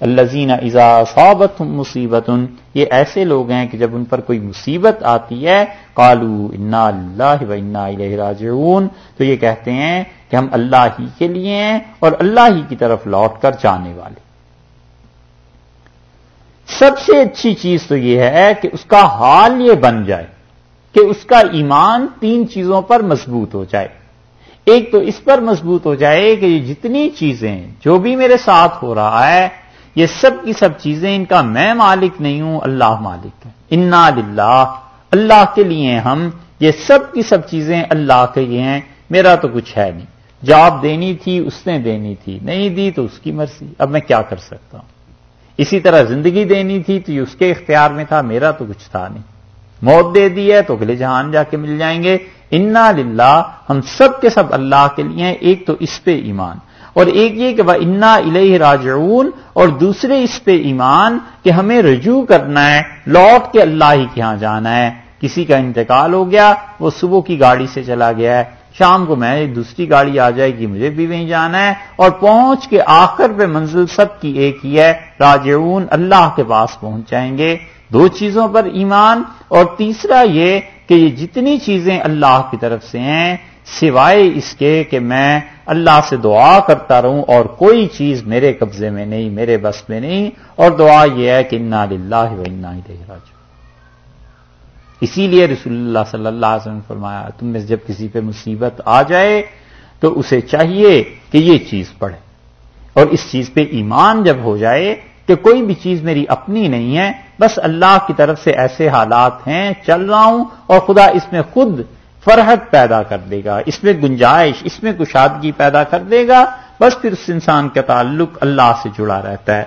الزین ازا صابت مصیبت یہ ایسے لوگ ہیں کہ جب ان پر کوئی مصیبت آتی ہے کالو انا اللہ و انا راجعون، تو یہ کہتے ہیں کہ ہم اللہ ہی کے لیے ہیں اور اللہ ہی کی طرف لوٹ کر جانے والے۔ سب سے اچھی چیز تو یہ ہے کہ اس کا حال یہ بن جائے کہ اس کا ایمان تین چیزوں پر مضبوط ہو جائے۔ ایک تو اس پر مضبوط ہو جائے کہ یہ جتنی چیزیں، جو بھی میرے ساتھ ہو رہا ہے یہ سب کی سب چیزیں ان کا میں مالک نہیں ہوں، اللہ مالک ہے۔ انا للہ اللہ کے لیے ہم یہ سب کی سب چیزیں اللہ کے لیے ہیں، میرا تو کچھ ہے نہیں۔ جاب دینی تھی، اس نے دینی تھی، نہیں دی تو اس کی مرضی۔ اب میں کیا کر سکتا ہوں؟ اسی طرح زندگی دینی تھی تو یہ اس کے اختیار میں تھا، میرا تو کچھ تھا نہیں۔ موت دے دی ہے تو اگلے جہان جا کے مل جائیں گے۔ انا للہ ہم سب کے سب اللہ کے لیے ایک تو اس پہ ایمان۔ اور ایک یہ کہ وہ انا الہ راجعون، اور دوسرے اس پہ ایمان کہ ہمیں رجوع کرنا ہے، لوٹ کے اللہ ہی کے ہاں جانا ہے۔ کسی کا انتقال ہو گیا، وہ صبح کی گاڑی سے چلا گیا ہے۔ شام کو میں دوسری گاڑی آ جائے گی، مجھے بھی وہیں جانا ہے۔ اور پہنچ کے آخر پہ منزل سب کی ایک ہی ہے، راجعون، اللہ کے پاس پہنچ جائیں گے۔ دو چیزوں پر ایمان۔ اور تیسرا یہ کہ یہ جتنی چیزیں اللہ کی طرف سے ہیں، سوائے اس کے کہ میں اللہ سے دعا کرتا رہوں اور کوئی چیز میرے قبضے میں نہیں، میرے بس میں نہیں، اور دعا یہ ہے کہ انا للہ و انا راج اسی لیے رسول اللہ صلی اللہ علیہ وسلم فرمایا، تم میں جب کسی پہ مصیبت آ جائے تو اسے چاہیے کہ یہ چیز پڑھے۔ اور اس چیز پہ ایمان جب ہو جائے کہ کوئی بھی چیز میری اپنی نہیں ہے، بس اللہ کی طرف سے ایسے حالات ہیں، چل رہا ہوں اور خدا اس میں خود فرحت پیدا کر دے گا، اس میں گنجائش، اس میں کشادگی پیدا کر دے گا، بس پھر اس انسان کا تعلق اللہ سے جڑا رہتا ہے۔